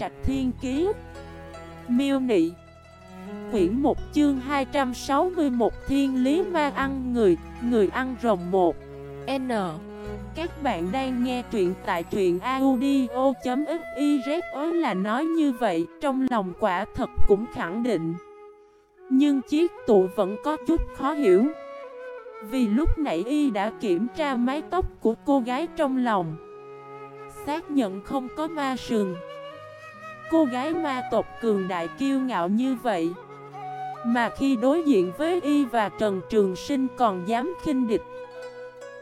Trạch Thiên Kiế Miêu Nị. Quyển 1 chương 261 Thiên Lý Ma ăn người, người ăn rồng 1 N. Các bạn đang nghe truyện tại truyện audio.xyz là nói như vậy, trong lòng quả thật cũng khẳng định. Nhưng chiếc tụ vẫn có chút khó hiểu. Vì lúc nãy y đã kiểm tra mái tóc của cô gái trong lòng. Xác nhận không có ma sừng. Cô gái ma tộc cường đại kiêu ngạo như vậy, Mà khi đối diện với y và Trần Trường Sinh còn dám khinh địch,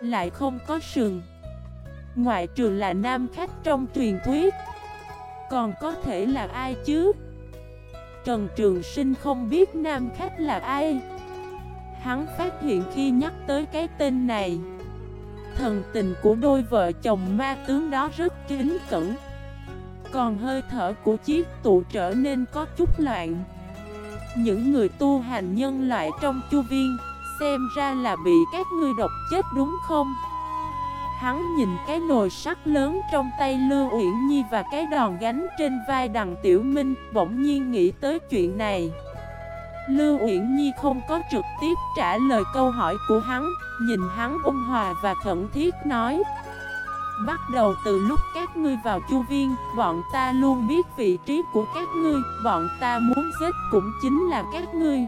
Lại không có sừng. Ngoại trừ là nam khách trong truyền thuyết, Còn có thể là ai chứ? Trần Trường Sinh không biết nam khách là ai. Hắn phát hiện khi nhắc tới cái tên này, Thần tình của đôi vợ chồng ma tướng đó rất kính cẩn. Còn hơi thở của chiếc tụ trở nên có chút loạn Những người tu hành nhân loại trong chu viên, Xem ra là bị các ngươi độc chết đúng không? Hắn nhìn cái nồi sắt lớn trong tay Lưu Uyển Nhi và cái đòn gánh trên vai đằng Tiểu Minh, Bỗng nhiên nghĩ tới chuyện này Lưu Uyển Nhi không có trực tiếp trả lời câu hỏi của hắn, Nhìn hắn ôn hòa và khẩn thiết nói Bắt đầu từ lúc các ngươi vào chu viên, Bọn ta luôn biết vị trí của các ngươi, Bọn ta muốn giết cũng chính là các ngươi.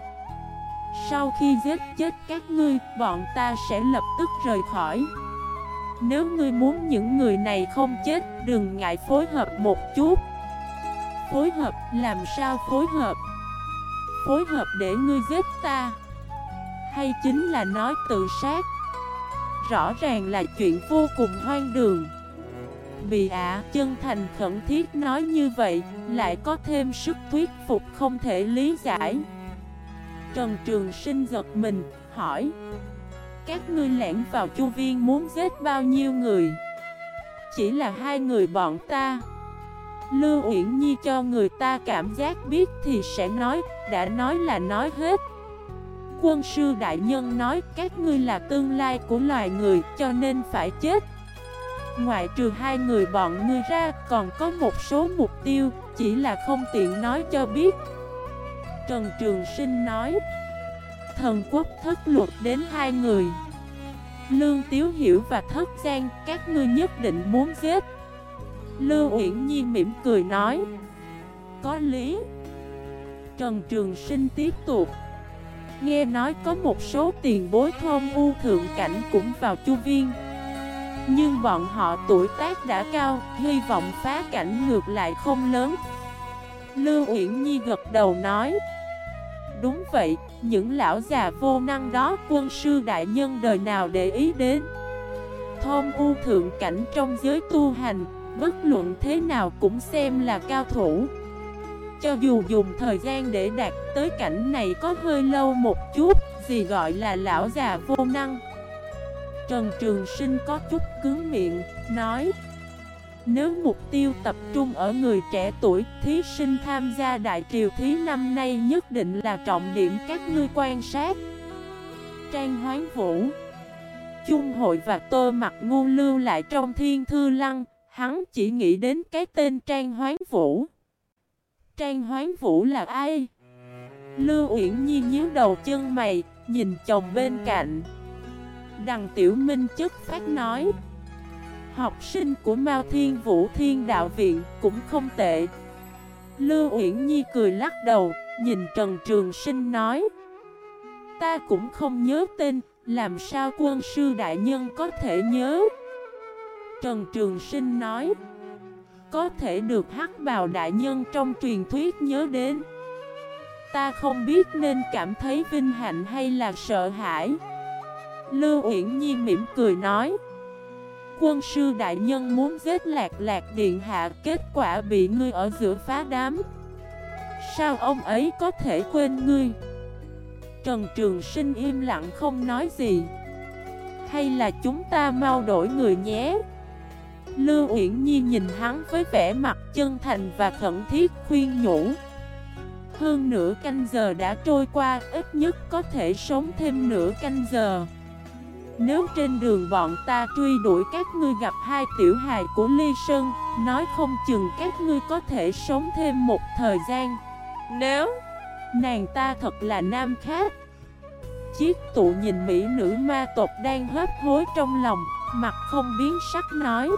Sau khi giết chết các ngươi, Bọn ta sẽ lập tức rời khỏi. Nếu ngươi muốn những người này không chết, Đừng ngại phối hợp một chút. Phối hợp, làm sao phối hợp? Phối hợp để ngươi giết ta? Hay chính là nói tự sát? Rõ ràng là chuyện vô cùng hoang đường. Bị à chân thành khẩn thiết nói như vậy Lại có thêm sức thuyết phục không thể lý giải. Trần Trường Sinh giật mình, hỏi Các ngươi lẻn vào chu viên muốn giết bao nhiêu người? Chỉ là hai người bọn ta. Lưu Uyển Nhi cho người ta cảm giác biết thì sẽ nói Đã nói là nói hết. Quân sư đại nhân nói, các ngươi là tương lai của loài người, cho nên phải chết. Ngoại trừ hai người bọn ngươi ra, còn có một số mục tiêu, Chỉ là không tiện nói cho biết. Trần Trường Sinh nói, Thần quốc thất luật đến hai người. Lương Tiếu Hiểu và Thất Giang, Các ngươi nhất định muốn giết. Lưu Uyển Nhi mỉm cười nói, Có lý. Trần Trường Sinh tiếp tục Nghe nói có một số tiền bối thôn u thượng cảnh cũng vào chu viên. Nhưng bọn họ tuổi tác đã cao Hy vọng phá cảnh ngược lại không lớn. Lưu Uyển Nhi gật đầu nói Đúng vậy, những lão già vô năng đó quân sư đại nhân đời nào để ý đến? Thôn u thượng cảnh trong giới tu hành Bất luận thế nào cũng xem là cao thủ. Cho dù dùng thời gian để đạt tới cảnh này có hơi lâu một chút Gì gọi là lão già vô năng Trần Trường Sinh có chút cứng miệng, nói Nếu mục tiêu tập trung ở người trẻ tuổi Thí sinh tham gia đại triều thí năm nay nhất định là trọng điểm các ngươi quan sát Trang Hoán Vũ Trung hội và tô mặt ngu lưu lại trong thiên thư lăng Hắn chỉ nghĩ đến cái tên Trang Hoán Vũ. Trang Hoán Vũ là ai? Lưu Uyển Nhi nhíu đầu chân mày, nhìn chồng bên cạnh. Đằng Tiểu Minh chất phát nói. Học sinh của Mao Thiên Vũ Thiên Đạo Viện cũng không tệ. Lưu Uyển Nhi cười lắc đầu, nhìn Trần Trường Sinh nói. Ta cũng không nhớ tên, làm sao quân sư đại nhân có thể nhớ? Trần Trường Sinh nói có thể được hắc bào đại nhân trong truyền thuyết nhớ đến. Ta không biết nên cảm thấy vinh hạnh hay là sợ hãi. Lưu Uyển Nhi mỉm cười nói, Quân sư đại nhân muốn giết lạc lạc điện hạ, Kết quả bị ngươi ở giữa phá đám. Sao ông ấy có thể quên ngươi? Trần Trường Sinh im lặng không nói gì. Hay là chúng ta mau đổi người nhé. Lưu Uyển Nhi nhìn hắn với vẻ mặt chân thành và khẩn thiết khuyên nhủ. Hơn nửa canh giờ đã trôi qua, ít nhất có thể sống thêm nửa canh giờ. Nếu trên đường bọn ta truy đuổi các ngươi gặp hai tiểu hài của Ly Sơn Nói không chừng các ngươi có thể sống thêm một thời gian. Nếu nàng ta thật là nam khác. Chiếc tụ nhìn mỹ nữ ma tộc đang hấp hối trong lòng Mặt không biến sắc nói.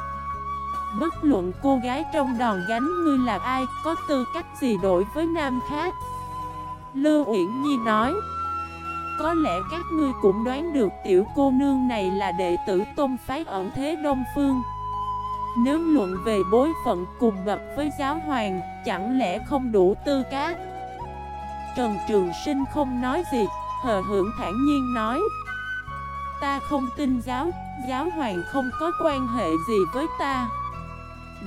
Bất luận cô gái trong đòn gánh ngươi là ai, Có tư cách gì đổi với nam khác? Lưu Uyển Nhi nói, Có lẽ các ngươi cũng đoán được tiểu cô nương này là đệ tử tôn phái ẩn thế Đông Phương. Nếu luận về bối phận cùng bậc với giáo hoàng, Chẳng lẽ không đủ tư cách? Trần Trường Sinh không nói gì, Hờ hưởng thản nhiên nói, Ta không tin giáo Giáo hoàng không có quan hệ gì với ta.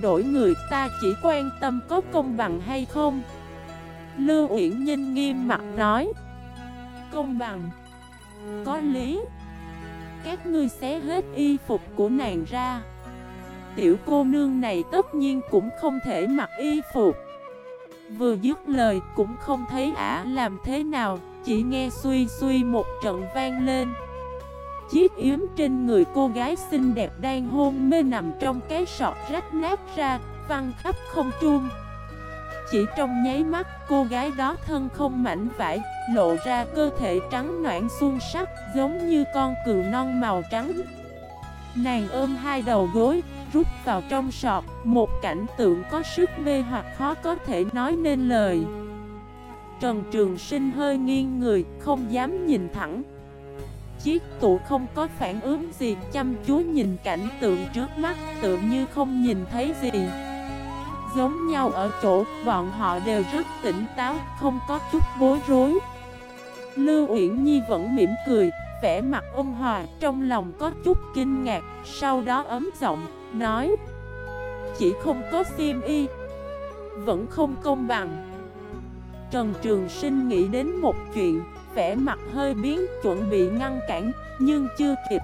Đổi người ta chỉ quan tâm có công bằng hay không? Lưu Uyển Ninh nghiêm mặt nói. Công bằng. Có lý. Các ngươi xé hết y phục của nàng ra. Tiểu cô nương này tất nhiên cũng không thể mặc y phục. Vừa dứt lời cũng không thấy ả làm thế nào, Chỉ nghe suy suy một trận vang lên. Chiếc yếm trên người cô gái xinh đẹp đang hôn mê nằm trong cái sọt rách nát ra, Văng khắp không trung. Chỉ trong nháy mắt, cô gái đó thân không mảnh vải, Lộ ra cơ thể trắng noãn xuân sắc, Giống như con cừu non màu trắng. Nàng ôm hai đầu gối, Rút vào trong sọt, Một cảnh tượng có sức mê hoặc khó có thể nói nên lời. Trần Trường Sinh hơi nghiêng người, Không dám nhìn thẳng. Chiếc tụ không có phản ứng gì, Chăm chú nhìn cảnh tượng trước mắt, Tự như không nhìn thấy gì. Giống nhau ở chỗ, Bọn họ đều rất tỉnh táo, Không có chút bối rối. Lưu Uyển Nhi vẫn mỉm cười, vẻ mặt ôn hòa, Trong lòng có chút kinh ngạc, Sau đó ấm giọng, Nói, Chỉ không có Siêm y, Vẫn không công bằng. Trần Trường Sinh nghĩ đến một chuyện vẻ mặt hơi biến chuẩn bị ngăn cản, nhưng chưa kịp.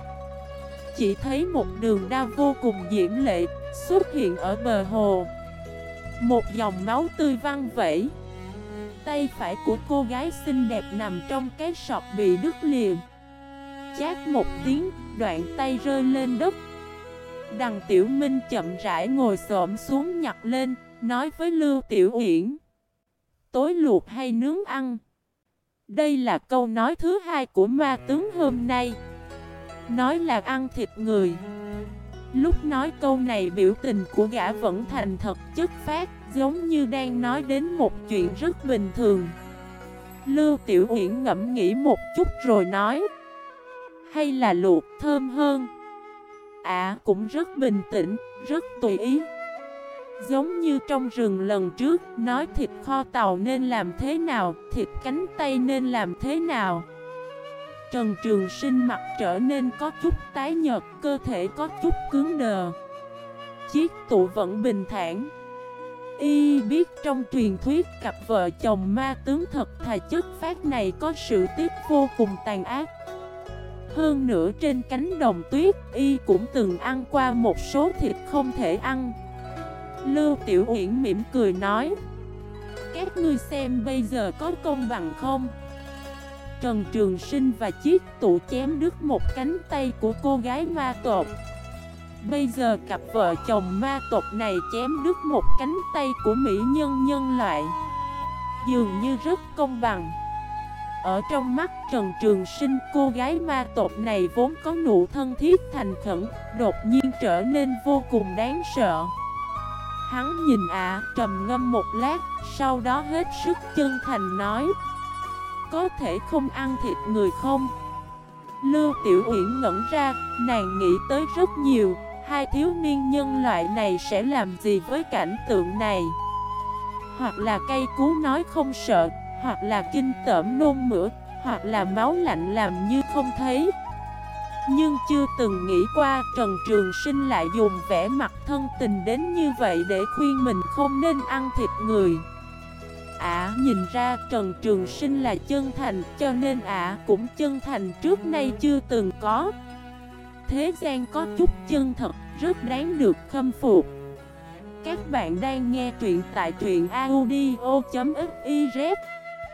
Chỉ thấy một đường đao vô cùng diễm lệ xuất hiện ở bờ hồ. Một dòng máu tươi văng vẩy. Tay phải của cô gái xinh đẹp nằm trong cái sọt bị đứt liền. Chát một tiếng, đoạn tay rơi lên đất. Đằng Tiểu Minh chậm rãi ngồi xổm xuống nhặt lên, nói với Lưu Tiểu Uyển. Tối luộc hay nướng ăn? Đây là câu nói thứ hai của ma tướng hôm nay. Nói là ăn thịt người. Lúc nói câu này biểu tình của gã vẫn thành thật chất phát Giống như đang nói đến một chuyện rất bình thường. Lưu Tiểu Uyển ngẫm nghĩ một chút rồi nói Hay là luộc thơm hơn? À cũng rất bình tĩnh, rất tùy ý. Giống như trong rừng lần trước, nói thịt kho tàu nên làm thế nào, thịt cánh tay nên làm thế nào. Trần Trường Sinh mặt trở nên có chút tái nhợt, cơ thể có chút cứng đờ. Chiếc tụ vẫn bình thản. Y biết trong truyền thuyết cặp vợ chồng ma tướng thật thà chất phát này có sự tiếc vô cùng tàn ác. Hơn nữa trên cánh đồng tuyết, Y cũng từng ăn qua một số thịt không thể ăn. Lưu Tiểu Uyển mỉm cười nói, Các ngươi xem bây giờ có công bằng không? Trần Trường Sinh và chiếc tụ chém đứt một cánh tay của cô gái ma tộc. Bây giờ cặp vợ chồng ma tộc này chém đứt một cánh tay của mỹ nhân nhân loại, Dường như rất công bằng. Ở trong mắt Trần Trường Sinh, cô gái ma tộc này vốn có nụ thân thiết thành khẩn, Đột nhiên trở nên vô cùng đáng sợ. Hắn nhìn à trầm ngâm một lát, sau đó hết sức chân thành nói Có thể không ăn thịt người không? Lưu Tiểu Uyển ngẩn ra, nàng nghĩ tới rất nhiều Hai thiếu niên nhân loại này sẽ làm gì với cảnh tượng này? Hoặc là cây cú nói không sợ, hoặc là kinh tởm nôn mửa, hoặc là máu lạnh làm như không thấy nhưng chưa từng nghĩ qua Trần Trường Sinh lại dùng vẻ mặt thân tình đến như vậy để khuyên mình không nên ăn thịt người. Ả nhìn ra Trần Trường Sinh là chân thành, cho nên Ả cũng chân thành trước nay chưa từng có. Thế gian có chút chân thật, rất đáng được khâm phục. Các bạn đang nghe truyện tại truyện audio.fif